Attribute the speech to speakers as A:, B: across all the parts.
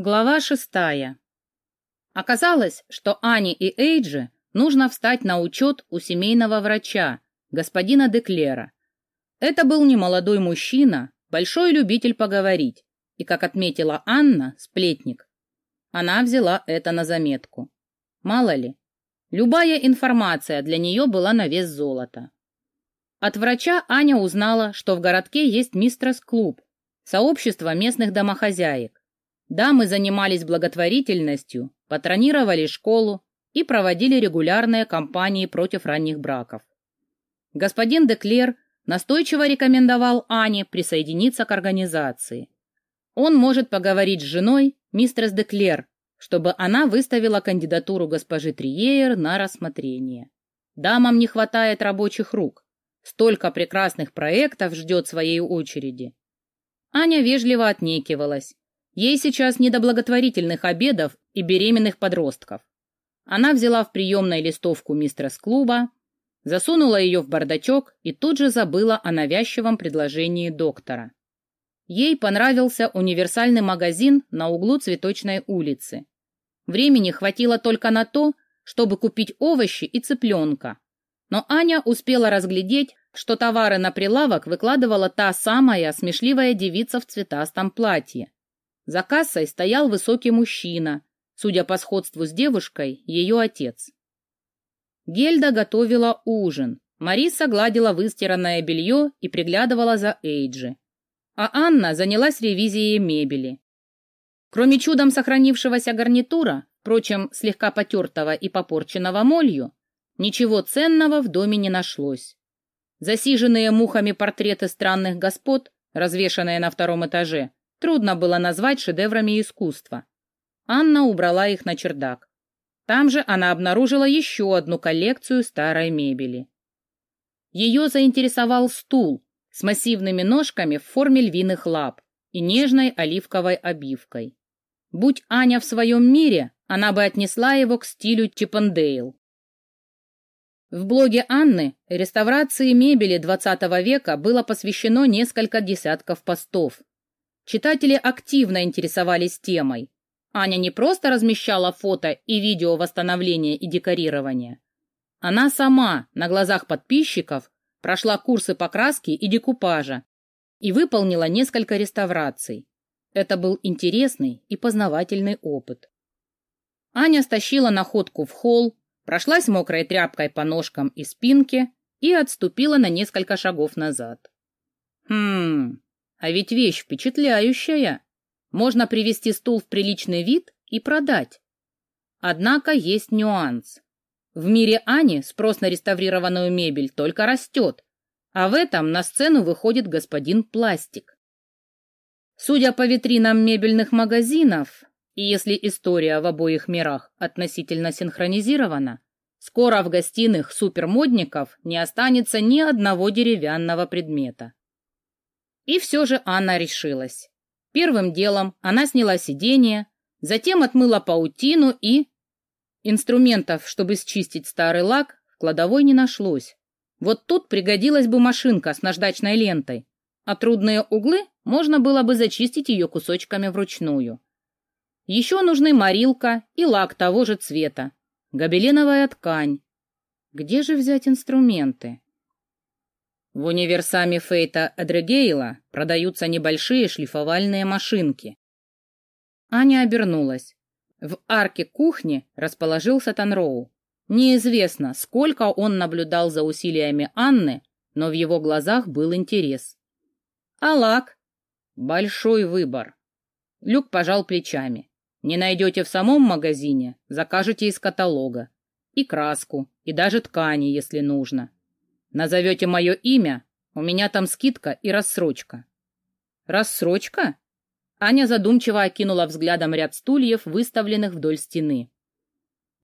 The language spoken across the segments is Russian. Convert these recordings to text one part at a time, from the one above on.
A: Глава шестая. Оказалось, что Ане и Эйджи нужно встать на учет у семейного врача, господина Деклера. Это был немолодой мужчина, большой любитель поговорить, и, как отметила Анна, сплетник. Она взяла это на заметку. Мало ли, любая информация для нее была на вес золота. От врача Аня узнала, что в городке есть мистерс-клуб, сообщество местных домохозяек. Дамы занимались благотворительностью, патронировали школу и проводили регулярные кампании против ранних браков. Господин Деклер настойчиво рекомендовал Ане присоединиться к организации. Он может поговорить с женой, мистерс Деклер, чтобы она выставила кандидатуру госпожи Триеер на рассмотрение. Дамам не хватает рабочих рук. Столько прекрасных проектов ждет своей очереди. Аня вежливо отнекивалась, Ей сейчас не до благотворительных обедов и беременных подростков. Она взяла в приемной листовку мистера с клуба, засунула ее в бардачок и тут же забыла о навязчивом предложении доктора. Ей понравился универсальный магазин на углу Цветочной улицы. Времени хватило только на то, чтобы купить овощи и цыпленка. Но Аня успела разглядеть, что товары на прилавок выкладывала та самая смешливая девица в цветастом платье. За кассой стоял высокий мужчина, судя по сходству с девушкой, ее отец. Гельда готовила ужин. Мариса гладила выстиранное белье и приглядывала за Эйджи. А Анна занялась ревизией мебели. Кроме чудом сохранившегося гарнитура, впрочем, слегка потертого и попорченного молью, ничего ценного в доме не нашлось. Засиженные мухами портреты странных господ, развешанные на втором этаже, Трудно было назвать шедеврами искусства. Анна убрала их на чердак. Там же она обнаружила еще одну коллекцию старой мебели. Ее заинтересовал стул с массивными ножками в форме львиных лап и нежной оливковой обивкой. Будь Аня в своем мире, она бы отнесла его к стилю Чиппендейл. В блоге Анны реставрации мебели XX века было посвящено несколько десятков постов. Читатели активно интересовались темой. Аня не просто размещала фото и видео восстановления и декорирования. Она сама на глазах подписчиков прошла курсы покраски и декупажа и выполнила несколько реставраций. Это был интересный и познавательный опыт. Аня стащила находку в холл, прошлась мокрой тряпкой по ножкам и спинке и отступила на несколько шагов назад. Хм, а ведь вещь впечатляющая. Можно привести стул в приличный вид и продать. Однако есть нюанс. В мире Ани спрос на реставрированную мебель только растет, а в этом на сцену выходит господин Пластик. Судя по витринам мебельных магазинов, и если история в обоих мирах относительно синхронизирована, скоро в гостиных супермодников не останется ни одного деревянного предмета. И все же Анна решилась. Первым делом она сняла сиденье, затем отмыла паутину и... Инструментов, чтобы счистить старый лак, в кладовой не нашлось. Вот тут пригодилась бы машинка с наждачной лентой, а трудные углы можно было бы зачистить ее кусочками вручную. Еще нужны морилка и лак того же цвета, гобеленовая ткань. Где же взять инструменты? В универсаме Фейта Эдрегейла продаются небольшие шлифовальные машинки. Аня обернулась. В арке кухни расположился Танроу. Неизвестно, сколько он наблюдал за усилиями Анны, но в его глазах был интерес. «Алак?» «Большой выбор». Люк пожал плечами. «Не найдете в самом магазине, закажете из каталога. И краску, и даже ткани, если нужно. Назовете мое имя, у меня там скидка и рассрочка. Рассрочка? Аня задумчиво окинула взглядом ряд стульев, выставленных вдоль стены.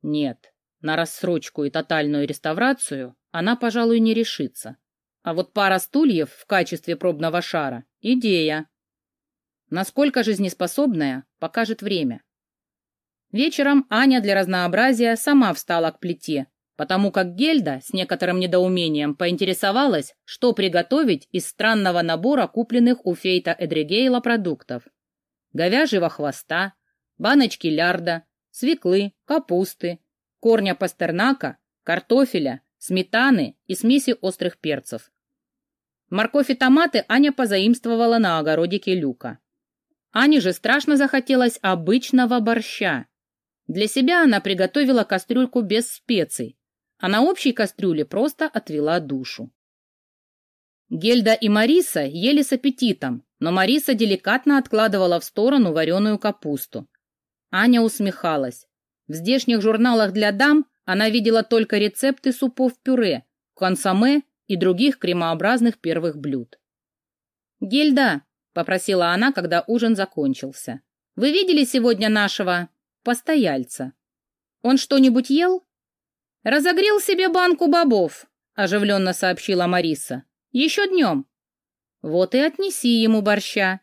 A: Нет, на рассрочку и тотальную реставрацию она, пожалуй, не решится. А вот пара стульев в качестве пробного шара — идея. Насколько жизнеспособная, покажет время. Вечером Аня для разнообразия сама встала к плите, потому как Гельда с некоторым недоумением поинтересовалась, что приготовить из странного набора купленных у Фейта Эдригейла продуктов. Говяжьего хвоста, баночки лярда, свеклы, капусты, корня пастернака, картофеля, сметаны и смеси острых перцев. Морковь и томаты Аня позаимствовала на огородике Люка. Ане же страшно захотелось обычного борща. Для себя она приготовила кастрюльку без специй, а на общей кастрюле просто отвела душу. Гельда и Мариса ели с аппетитом, но Мариса деликатно откладывала в сторону вареную капусту. Аня усмехалась. В здешних журналах для дам она видела только рецепты супов-пюре, консоме и других кремообразных первых блюд. «Гельда», — попросила она, когда ужин закончился, — «вы видели сегодня нашего постояльца? Он что-нибудь ел?» «Разогрел себе банку бобов», — оживленно сообщила Мариса. «Еще днем». «Вот и отнеси ему борща.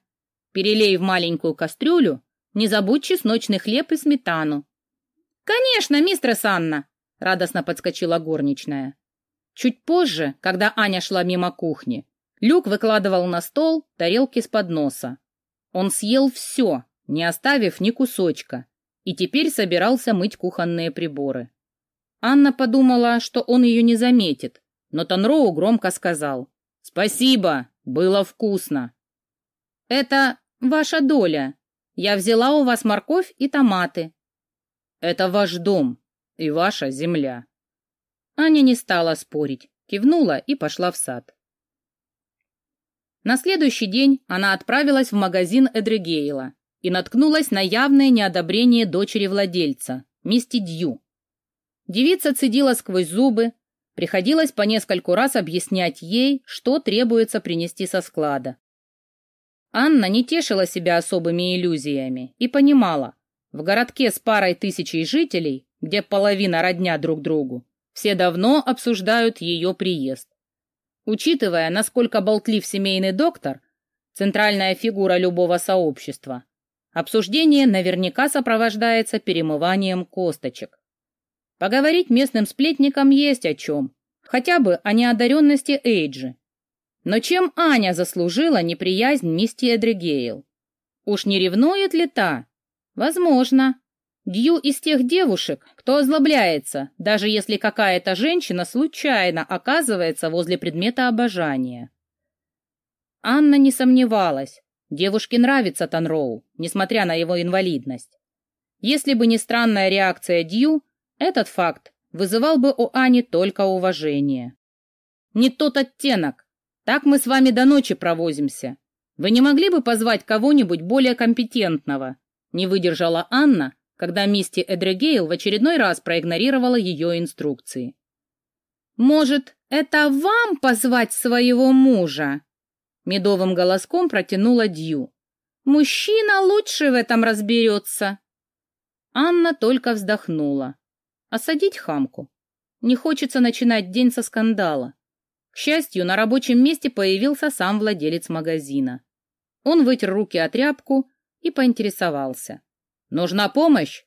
A: Перелей в маленькую кастрюлю, не забудь чесночный хлеб и сметану». «Конечно, мистерс Анна», — радостно подскочила горничная. Чуть позже, когда Аня шла мимо кухни, Люк выкладывал на стол тарелки с подноса. Он съел все, не оставив ни кусочка, и теперь собирался мыть кухонные приборы. Анна подумала, что он ее не заметит, но Танроу громко сказал «Спасибо, было вкусно». «Это ваша доля. Я взяла у вас морковь и томаты». «Это ваш дом и ваша земля». Аня не стала спорить, кивнула и пошла в сад. На следующий день она отправилась в магазин Эдригейла и наткнулась на явное неодобрение дочери владельца, Мисти Дью. Девица цедила сквозь зубы, приходилось по нескольку раз объяснять ей, что требуется принести со склада. Анна не тешила себя особыми иллюзиями и понимала, в городке с парой тысячей жителей, где половина родня друг другу, все давно обсуждают ее приезд. Учитывая, насколько болтлив семейный доктор, центральная фигура любого сообщества, обсуждение наверняка сопровождается перемыванием косточек. Поговорить местным сплетникам есть о чем, хотя бы о неодаренности Эйджи. Но чем Аня заслужила неприязнь мисти Эдригейл? Уж не ревнует ли та? Возможно. Дью из тех девушек, кто озлобляется, даже если какая-то женщина случайно оказывается возле предмета обожания. Анна не сомневалась. Девушке нравится Танроу, несмотря на его инвалидность. Если бы не странная реакция Дью, этот факт вызывал бы у Ани только уважение. «Не тот оттенок. Так мы с вами до ночи провозимся. Вы не могли бы позвать кого-нибудь более компетентного?» Не выдержала Анна, когда Мисти Эдрегейл в очередной раз проигнорировала ее инструкции. «Может, это вам позвать своего мужа?» Медовым голоском протянула Дью. «Мужчина лучше в этом разберется». Анна только вздохнула. Осадить хамку. Не хочется начинать день со скандала. К счастью, на рабочем месте появился сам владелец магазина. Он вытер руки о тряпку и поинтересовался. Нужна помощь?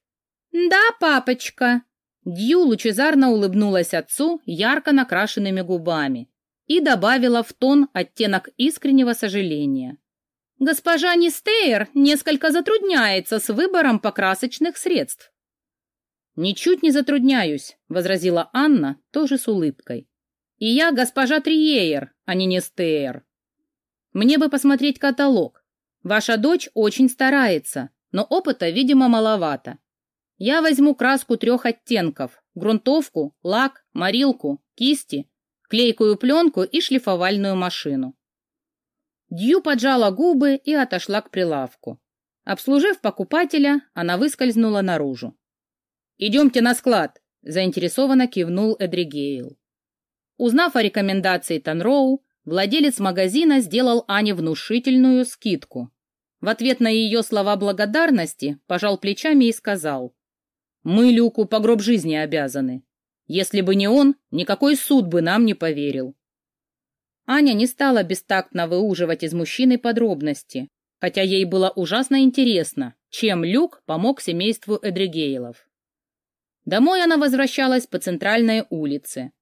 A: Да, папочка. Дью лучезарно улыбнулась отцу ярко накрашенными губами и добавила в тон оттенок искреннего сожаления. Госпожа Нистейр несколько затрудняется с выбором покрасочных средств. «Ничуть не затрудняюсь», — возразила Анна, тоже с улыбкой. «И я госпожа Триеер, а не Нестейр. Мне бы посмотреть каталог. Ваша дочь очень старается, но опыта, видимо, маловато. Я возьму краску трех оттенков, грунтовку, лак, морилку, кисти, клейкую пленку и шлифовальную машину. Дью поджала губы и отошла к прилавку. Обслужив покупателя, она выскользнула наружу. «Идемте на склад», — заинтересованно кивнул Эдригейл. Узнав о рекомендации Танроу, владелец магазина сделал Ане внушительную скидку в ответ на ее слова благодарности пожал плечами и сказал, «Мы Люку по гроб жизни обязаны. Если бы не он, никакой суд бы нам не поверил». Аня не стала бестактно выуживать из мужчины подробности, хотя ей было ужасно интересно, чем Люк помог семейству Эдригейлов. Домой она возвращалась по центральной улице.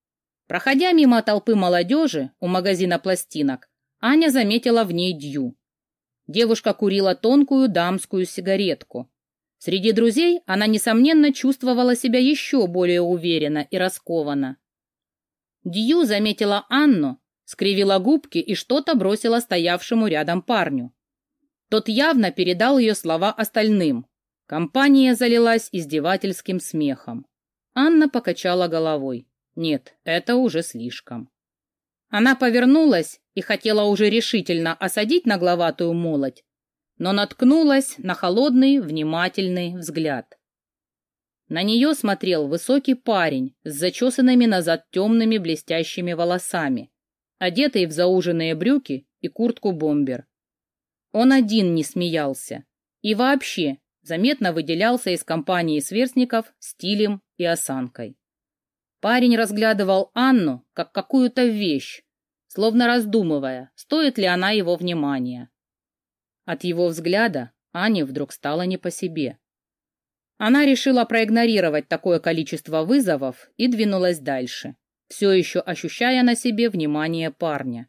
A: Проходя мимо толпы молодежи у магазина пластинок, Аня заметила в ней Дью. Девушка курила тонкую дамскую сигаретку. Среди друзей она, несомненно, чувствовала себя еще более уверенно и раскованно. Дью заметила Анну, скривила губки и что-то бросила стоявшему рядом парню. Тот явно передал ее слова остальным. Компания залилась издевательским смехом. Анна покачала головой. Нет, это уже слишком. Она повернулась и хотела уже решительно осадить нагловатую молоть, но наткнулась на холодный, внимательный взгляд. На нее смотрел высокий парень с зачесанными назад темными блестящими волосами, одетый в зауженные брюки и куртку-бомбер. Он один не смеялся и вообще заметно выделялся из компании сверстников стилем и осанкой. Парень разглядывал Анну как какую-то вещь, словно раздумывая, стоит ли она его внимания. От его взгляда Ане вдруг стало не по себе. Она решила проигнорировать такое количество вызовов и двинулась дальше, все еще ощущая на себе внимание парня.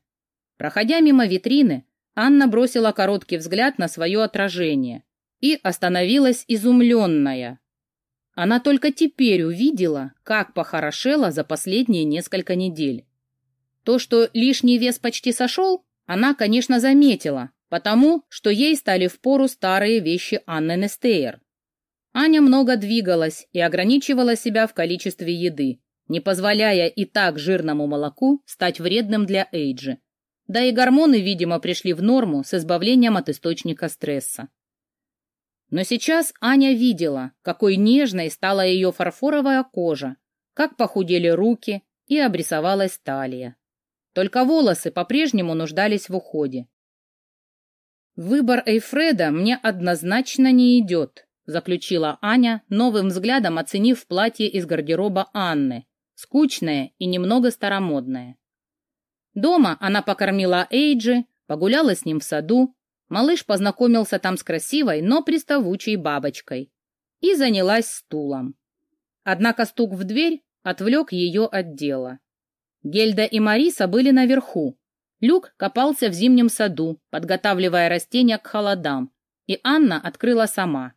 A: Проходя мимо витрины, Анна бросила короткий взгляд на свое отражение и остановилась изумленная, она только теперь увидела, как похорошела за последние несколько недель. То, что лишний вес почти сошел, она, конечно, заметила, потому что ей стали впору старые вещи Анны Нестейр. Аня много двигалась и ограничивала себя в количестве еды, не позволяя и так жирному молоку стать вредным для Эйджи. Да и гормоны, видимо, пришли в норму с избавлением от источника стресса. Но сейчас Аня видела, какой нежной стала ее фарфоровая кожа, как похудели руки и обрисовалась талия. Только волосы по-прежнему нуждались в уходе. «Выбор Эйфреда мне однозначно не идет», заключила Аня, новым взглядом оценив платье из гардероба Анны, скучное и немного старомодное. Дома она покормила Эйджи, погуляла с ним в саду, Малыш познакомился там с красивой, но приставучей бабочкой и занялась стулом. Однако стук в дверь отвлек ее от дела. Гельда и Мариса были наверху. Люк копался в зимнем саду, подготавливая растения к холодам, и Анна открыла сама.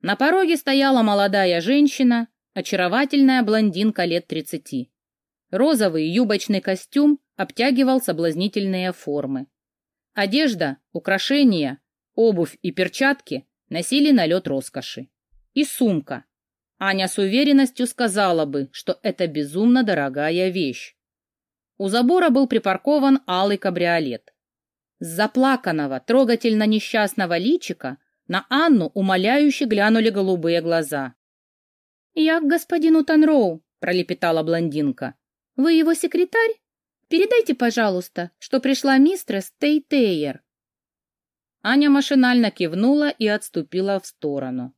A: На пороге стояла молодая женщина, очаровательная блондинка лет тридцати. Розовый юбочный костюм обтягивал соблазнительные формы. Одежда, украшения, обувь и перчатки носили налет роскоши. И сумка. Аня с уверенностью сказала бы, что это безумно дорогая вещь. У забора был припаркован алый кабриолет. С заплаканного, трогательно несчастного личика на Анну умоляюще глянули голубые глаза. «Я к господину Танроу», — пролепетала блондинка. «Вы его секретарь?» Передайте, пожалуйста, что пришла мистрес Тейтейер. Аня машинально кивнула и отступила в сторону.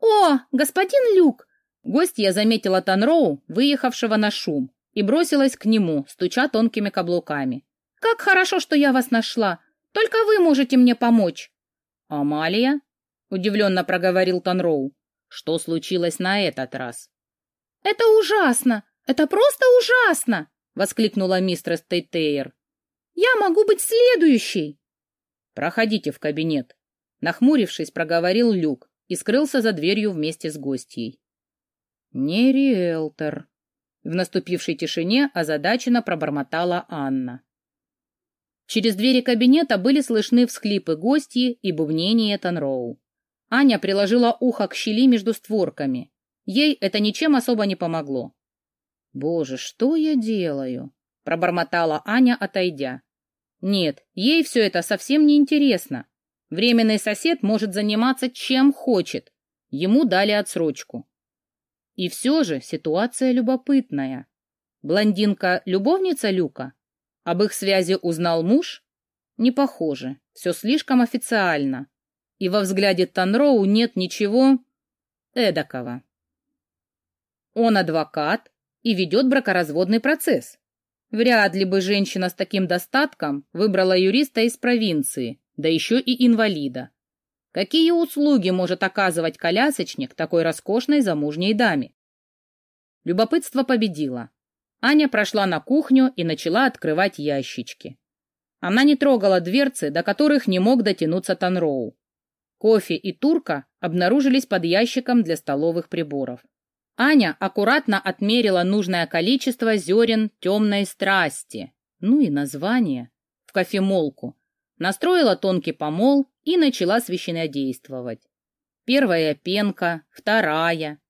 A: «О, господин Люк!» Гостья заметила Танроу, выехавшего на шум, и бросилась к нему, стуча тонкими каблуками. «Как хорошо, что я вас нашла! Только вы можете мне помочь!» «Амалия?» — удивленно проговорил Танроу. «Что случилось на этот раз?» «Это ужасно! Это просто ужасно!» Воскликнула мистерс Тейтейр. «Я могу быть следующей!» «Проходите в кабинет», — нахмурившись, проговорил Люк и скрылся за дверью вместе с гостьей. «Не риэлтор», — в наступившей тишине озадаченно пробормотала Анна. Через двери кабинета были слышны всхлипы гостьи и бубнение Танроу. Аня приложила ухо к щели между створками. Ей это ничем особо не помогло. «Боже, что я делаю?» — пробормотала Аня, отойдя. «Нет, ей все это совсем не интересно. Временный сосед может заниматься чем хочет. Ему дали отсрочку. И все же ситуация любопытная. Блондинка — любовница Люка? Об их связи узнал муж? Не похоже, все слишком официально. И во взгляде Танроу нет ничего эдакого. Он адвокат, и ведет бракоразводный процесс. Вряд ли бы женщина с таким достатком выбрала юриста из провинции, да еще и инвалида. Какие услуги может оказывать колясочник такой роскошной замужней даме? Любопытство победило. Аня прошла на кухню и начала открывать ящички. Она не трогала дверцы, до которых не мог дотянуться Танроу. Кофе и турка обнаружились под ящиком для столовых приборов. Аня аккуратно отмерила нужное количество зерен темной страсти, ну и название, в кофемолку, настроила тонкий помол и начала священнодействовать. Первая пенка, вторая.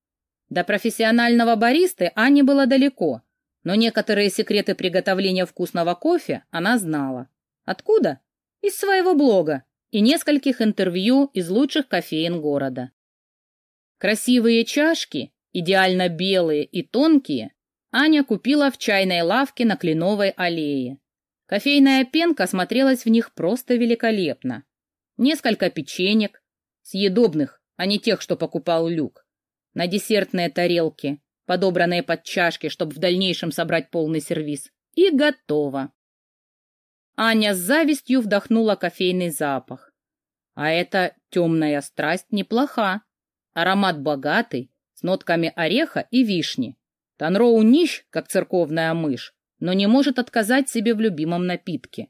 A: До профессионального баристы Ане было далеко, но некоторые секреты приготовления вкусного кофе она знала. Откуда? Из своего блога и нескольких интервью из лучших кофеин города. Красивые чашки, идеально белые и тонкие, Аня купила в чайной лавке на Кленовой аллее. Кофейная пенка смотрелась в них просто великолепно. Несколько печенек, съедобных, а не тех, что покупал Люк. На десертные тарелки, подобранные под чашки, чтобы в дальнейшем собрать полный сервиз. И готово. Аня с завистью вдохнула кофейный запах. А эта темная страсть неплоха. Аромат богатый, с нотками ореха и вишни. Танроу нищ, как церковная мышь, но не может отказать себе в любимом напитке.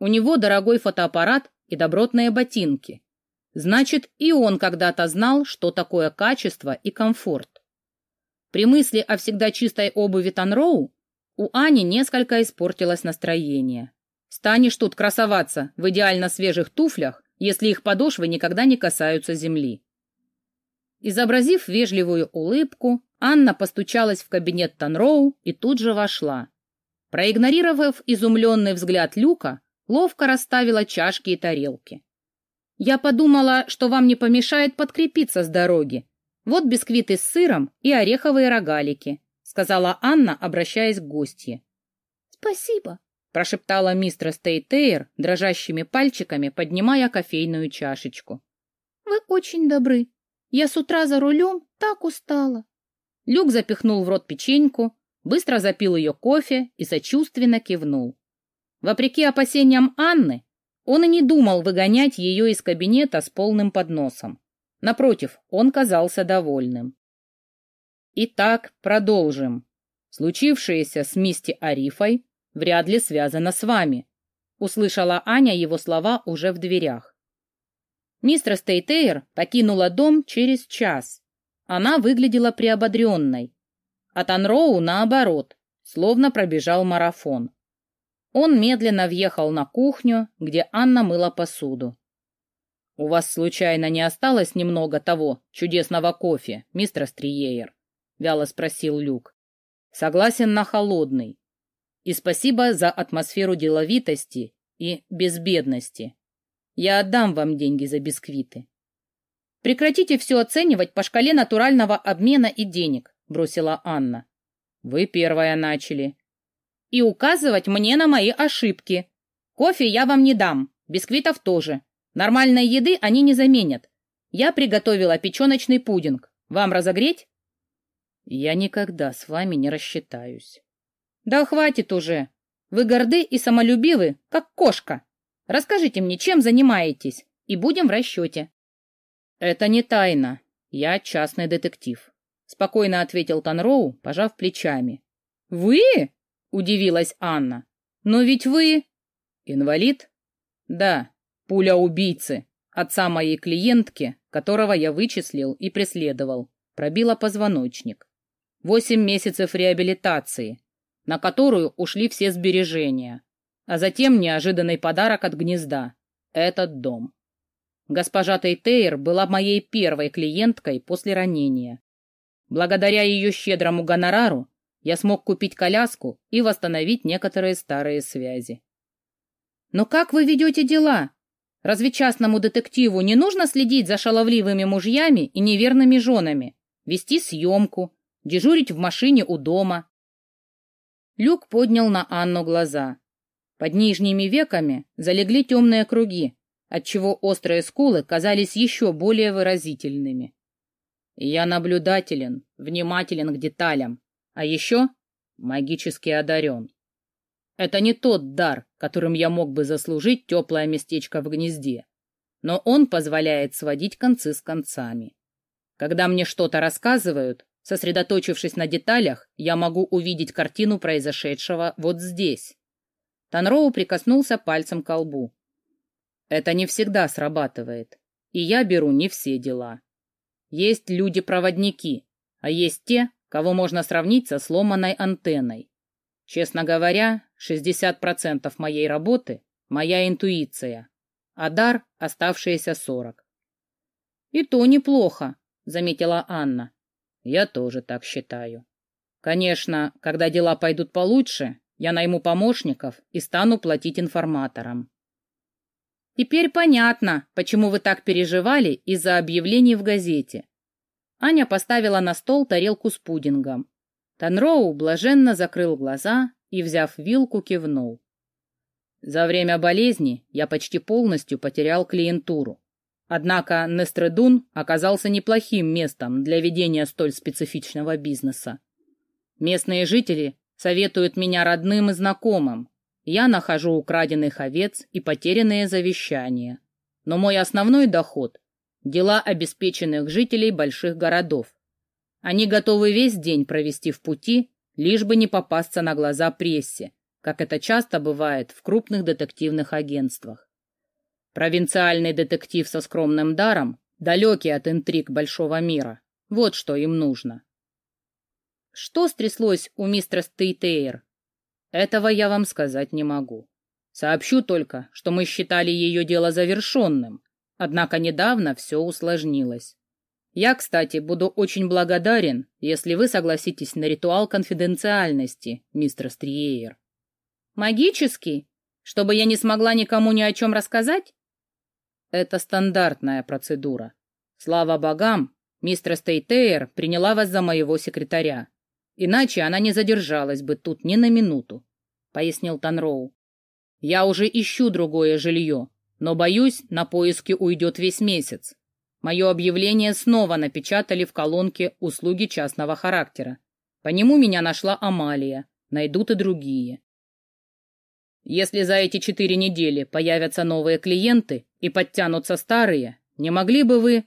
A: У него дорогой фотоаппарат и добротные ботинки. Значит, и он когда-то знал, что такое качество и комфорт. При мысли о всегда чистой обуви Танроу у Ани несколько испортилось настроение. Станешь тут красоваться в идеально свежих туфлях, если их подошвы никогда не касаются земли. Изобразив вежливую улыбку, Анна постучалась в кабинет Танроу и тут же вошла. Проигнорировав изумленный взгляд Люка, ловко расставила чашки и тарелки. «Я подумала, что вам не помешает подкрепиться с дороги. Вот бисквиты с сыром и ореховые рогалики», сказала Анна, обращаясь к гостье.
B: «Спасибо»,
A: прошептала мистер Стейтейр, дрожащими пальчиками поднимая кофейную чашечку.
B: «Вы очень добры. Я с утра за рулем так устала».
A: Люк запихнул в рот печеньку, быстро запил ее кофе и сочувственно кивнул. Вопреки опасениям Анны, он и не думал выгонять ее из кабинета с полным подносом. Напротив, он казался довольным. Итак, продолжим. Случившееся с мисти Арифой вряд ли связано с вами», — услышала Аня его слова уже в дверях. Мистер Стейтейр покинула дом через час. Она выглядела приободренной. А Танроу, наоборот, словно пробежал марафон. Он медленно въехал на кухню, где Анна мыла посуду. «У вас, случайно, не осталось немного того чудесного кофе, мистер Стриеер?» — вяло спросил Люк. «Согласен на холодный. И спасибо за атмосферу деловитости и безбедности. Я отдам вам деньги за бисквиты. Прекратите все оценивать по шкале натурального обмена и денег, бросила Анна. Вы первая начали. И указывать мне на мои ошибки. Кофе я вам не дам, бисквитов тоже. Нормальной еды они не заменят. Я приготовила печеночный пудинг. Вам разогреть? Я никогда с вами не рассчитаюсь. Да хватит уже. Вы горды и самолюбивы, как кошка. Расскажите мне, чем занимаетесь, и будем в расчете. Это не тайна. Я частный детектив. Спокойно ответил Танроу, пожав плечами. Вы? Удивилась Анна. Но ведь вы... Инвалид? Да, пуля убийцы, отца моей клиентки, которого я вычислил и преследовал, пробила позвоночник. Восемь месяцев реабилитации, на которую ушли все сбережения, а затем неожиданный подарок от гнезда — этот дом. Госпожа Тейтейр была моей первой клиенткой после ранения. Благодаря ее щедрому гонорару я смог купить коляску и восстановить некоторые старые связи. Но как вы ведете дела? Разве частному детективу не нужно следить за шаловливыми мужьями и неверными женами, вести съемку, дежурить в машине у дома, Люк поднял на Анну глаза. Под нижними веками залегли темные круги, отчего острые скулы казались еще более выразительными. Я наблюдателен, внимателен к деталям, а еще магически одарен. Это не тот дар, которым я мог бы заслужить теплое местечко в гнезде, но он позволяет сводить концы с концами. Когда мне что-то рассказывают, Сосредоточившись на деталях, я могу увидеть картину произошедшего вот здесь. Танроу прикоснулся пальцем к лбу. Это не всегда срабатывает. и я беру не все дела. Есть люди-проводники, а есть те, кого можно сравнить со сломанной антенной. Честно говоря, 60% моей работы — моя интуиция, а дар — оставшиеся 40%. «И то неплохо», — заметила Анна. «Я тоже так считаю. Конечно, когда дела пойдут получше, я найму помощников и стану платить информаторам». «Теперь понятно, почему вы так переживали из-за объявлений в газете». Аня поставила на стол тарелку с пудингом. Танроу блаженно закрыл глаза и, взяв вилку, кивнул. За время болезни я почти полностью потерял клиентуру. Однако Нестредун оказался неплохим местом для ведения столь специфичного бизнеса. Местные жители советуют меня родным и знакомым. Я нахожу украденных овец и потерянные завещания. Но мой основной доход – дела обеспеченных жителей больших городов. Они готовы весь день провести в пути, лишь бы не попасться на глаза прессе, как это часто бывает в крупных детективных агентствах. Провинциальный детектив со скромным даром, далекий от интриг большого мира. Вот что им нужно. Что стряслось у мистера Стейтейр? Этого я вам сказать не могу. Сообщу только, что мы считали ее дело завершенным, однако недавно все усложнилось. Я, кстати, буду очень благодарен, если вы согласитесь на ритуал конфиденциальности, мистер Стриеер. Магический? Чтобы я не смогла никому ни о чем рассказать? Это стандартная процедура. Слава богам, мистер Стейтейр приняла вас за моего секретаря. Иначе она не задержалась бы тут ни на минуту, — пояснил Танроу. Я уже ищу другое жилье, но, боюсь, на поиски уйдет весь месяц. Мое объявление снова напечатали в колонке «Услуги частного характера». По нему меня нашла Амалия, найдут и другие. Если за эти четыре недели появятся новые клиенты и подтянутся старые, не могли бы вы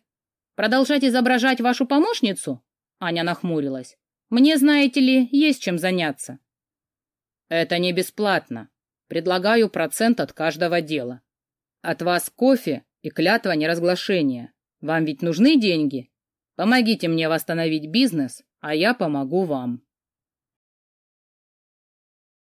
A: продолжать изображать вашу помощницу? Аня нахмурилась. Мне, знаете ли, есть чем заняться. Это не бесплатно. Предлагаю процент от каждого дела. От вас кофе и клятва неразглашения. Вам ведь нужны деньги? Помогите мне восстановить бизнес, а я помогу вам.